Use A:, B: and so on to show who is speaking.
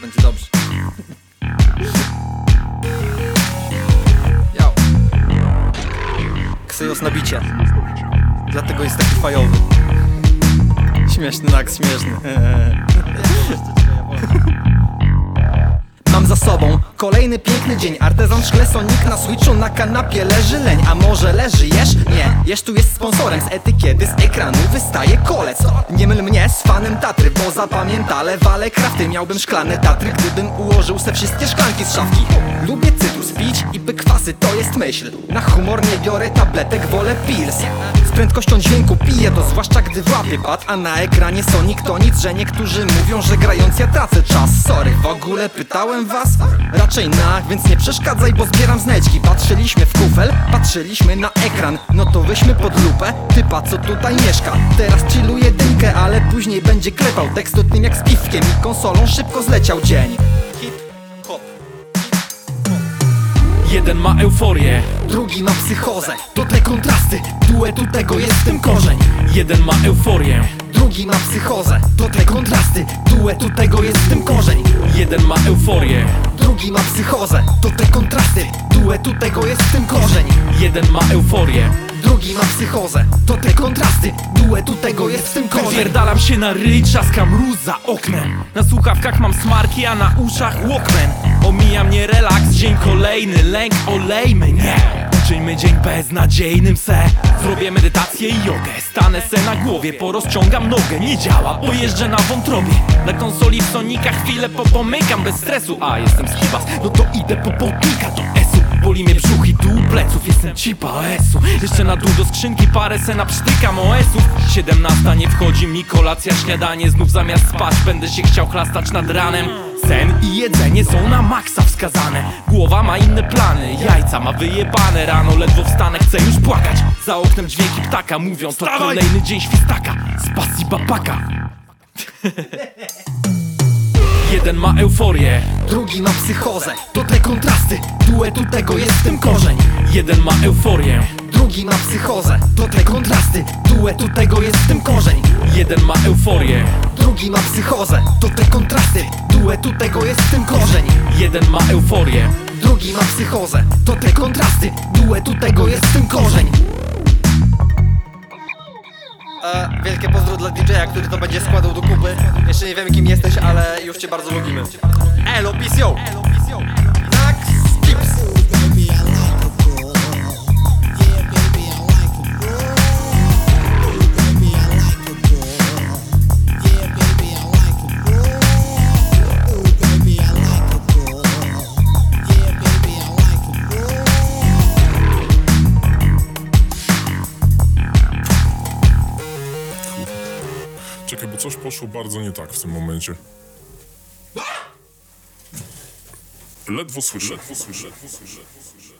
A: będzie dobrze. Yo. Ksejos na bicie. Dlatego jest taki fajowy. Śmieszny, tak, śmieszny. Mam za sobą kolejny piękny dzień. Artezan szkle, Sonic na switchu Na kanapie leży. Leń, a może leży jesz? Nie, jesz tu jest sponsorem. Z etykiety, z ekranu wystaje kolec. Nie myl mnie z fanem Tatry Bo zapamiętale wale krafty. Miałbym szklane Tatry, gdybym ułożył se wszystkie szklanki z szafki. Lubię cytrus pić i bykwasy, to jest myśl. Na humor nie biorę tabletek, wolę pills. Z prędkością dźwięku piję to Zwłaszcza gdy włapię pad, a na ekranie Sonic to nic Że niektórzy mówią, że grając ja tracę czas. Sorry, w ogóle pytałem was? Raczej na, więc nie przeszkadzaj, bo zbieram znajdźki Patrzyliśmy w kufel, patrzyliśmy na ekran. No to weźmy pod lupę typa, co tutaj mieszka. Teraz chilluje dynkę, ale później będzie klepał Tekst o tym jak z piwkiem i konsolą szybko zleciał dzień.
B: Jeden ma euforię,
A: Drugi ma psychozę, to te kontrasty Duetu tego jest w tym korzeń.
B: Jeden ma euforię,
A: Drugi ma psychozę, to te kontrasty Duetu tego jest w tym korzeń.
B: Jeden ma euforię,
A: Drugi ma psychozę, to te kontrasty. Duetu tego jest w tym korzeń.
B: Jeden ma euforię.
A: Drugi ma psychozę, to te kontrasty. Duetu tego jest w tym korzeń.
B: Wierdalam się na ryj, trzaska mróz za oknem. Na słuchawkach mam smarki, a na uszach Walkman. Omija mnie relaks, dzień kolejny, lęk olejmy, nie Uczyjmy dzień beznadziejnym se. Zrobię medytację i jogę. Stanę se na głowie, porozciągam nogę. Nie działa, pojeżdżę na wątrobie. Na konsoli w Sonika chwilę popomykam bez stresu A, jestem skibas, no to idę po podnika do esu. Boli mnie brzuch i dół pleców, jestem cipa esu. Jeszcze na dół do skrzynki parę se naprztykam OS-ów 17 nie wchodzi mi kolacja, śniadanie Znów zamiast spać. Będę się chciał chlastać nad ranem Sen i jedzenie są na maksa wskazane. Głowa ma inne plany, jajca ma wyjebane. Rano ledwo wstanę, chcę już płakać. Za oknem dźwięki ptaka mówią To kolejny dzień świstaka. Z pasji babaka Jeden ma euforię,
A: Drugi ma psychozę, to te kontrasty Duetu tego jest w tym korzeń.
B: Jeden ma euforię
A: Drugi ma psychozę, to te kontrasty Duetu tego jest w tym korzeń.
B: Jeden ma euforię,
A: Drugi ma psychozę, to te kontrasty Duetu tego jest w tym korzeń.
B: Jeden ma euforię.
A: Drugi ma psychozę, to te kontrasty Duetu tego jest w tym korzeń. E, Wielkie pozdro dla DJ-a, który to będzie składał do kupy. Jeszcze nie wiemy kim jesteś, ale już cię bardzo lubimy. Elo, peace yo!
C: Czekaj, bo coś poszło bardzo nie tak w tym momencie. Ledwo słyszę. Ledwo słyszę. Ledwo słyszę. Ledwo słyszę.